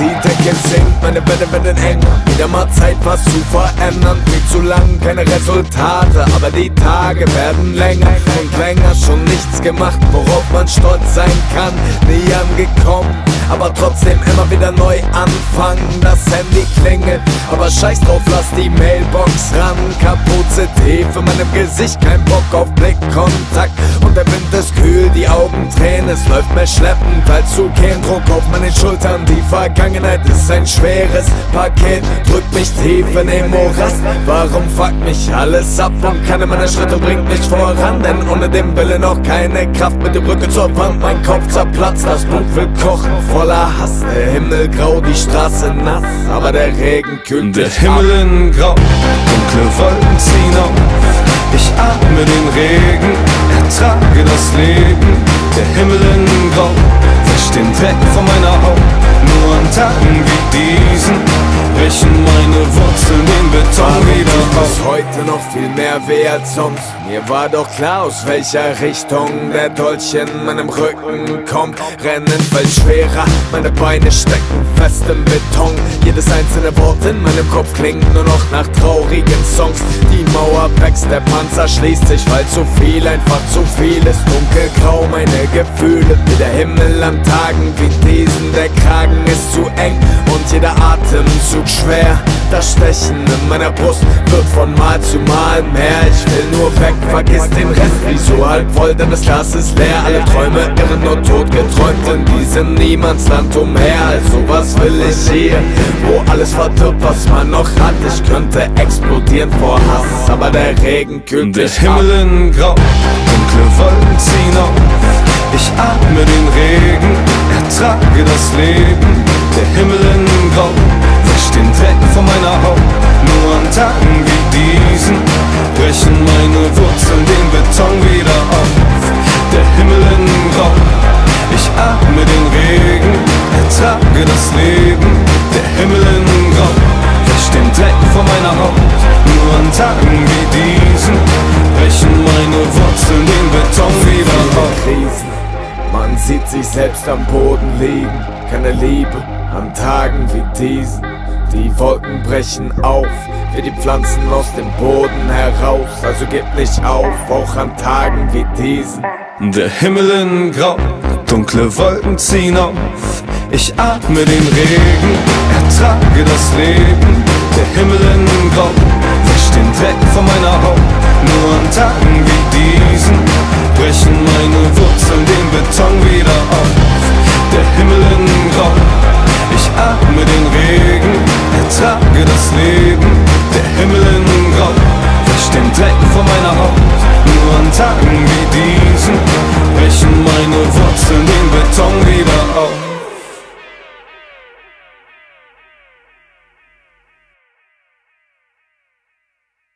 die Decke sinkt, meine Wände werden enger. Wieder mal Zeit, was zu verändern. Viel zu lang, keine Resultate, aber die Tage werden länger und länger. Schon nichts gemacht, worauf man stolz sein kann. Nie angekommen, aber trotzdem immer wieder neu anfangen. Das Handy klingelt, aber scheiß drauf, lass die Mailbox ran. Kaputt CD für meinem Gesicht, kein Bock auf Blickkontakt. Und der Wind ist kühl, die Augen tränen, es läuft mehr schleppend als zu gehen. Druck auf meinen Schultern, die Vergangenheit ist ein schweres Paket. Drückt mich tief in den Morast. Warum fuckt mich alles ab und keine meiner Schritte bringt mich voran? Denn ohne den Willen noch keine Kraft mit der Brücke zur Wand. Mein Kopf zerplatzt, das Blut will kochen, voller Hass. Der Himmel grau, die Straße nass, aber der Regen kühlt Der Himmel in Grau, dunkle Wolken ziehen auf. Ich atme den Regen, ertrage das Leben. Der Himmel in Grau, wäscht den Dreck von meiner Haut. Nur an Tagen wie diesen brechen meine Wurzeln den Beton wieder es heute noch viel mehr weh als sonst. Mir war doch klar, aus welcher Richtung der Dolch in meinem Rücken kommt. Rennen fällt schwerer, meine Beine stecken fest im Beton. Jedes einzelne Wort in meinem Kopf klingt nur noch nach traurigen Songs. Die Mauer wächst, der Panzer schließt sich, weil zu viel, einfach zu viel ist. Dunkelgrau, meine Gefühle, wie der Himmel an Tagen wie diesen. Der Kragen ist zu eng und jeder Atemzug schwer. Das Stechen in meiner Brust wird von Mal zu Mal mehr. Ich will nur weg, vergiss den Rest. Wieso halb voll, denn das Glas ist leer. Alle Träume irren nur tot geträumt in diesem Niemandsland umher. Also was will ich hier, wo alles verdirbt, was man noch hat. Ich könnte explodieren vor Hass, aber der Regen kühlt Der mich Himmel ab. in Grau, dunkle Wolken ziehen auf. Ich atme den Regen, ertrage das Leben. Der Himmel in Grau, an Tagen wie diesen brechen meine Wurzeln den Beton wieder auf. Der Himmel in Grau, ich atme den Regen, ertrage das Leben. Der Himmel in Grau, wäscht den Dreck von meiner Haut. Nur an Tagen wie diesen brechen meine Wurzeln den Beton wieder auf. Krisen. Man sieht sich selbst am Boden liegen, keine Liebe an Tagen wie diesen. Die Wolken brechen auf, wie die Pflanzen aus dem Boden heraus. Also gib nicht auf, auch an Tagen wie diesen. Der Himmel in Grau, dunkle Wolken ziehen auf. Ich atme den Regen, ertrage das Leben. Der Himmel in Grau, wäscht den Dreck von meiner Haut. Nur an Tagen wie diesen brechen meine Wurzeln den Beton wieder auf. Der Himmel in Grau, ich atme den Regen, ertrage das Leben. Tagen wie diesen brechen meine Wurzeln den Beton wieder auf.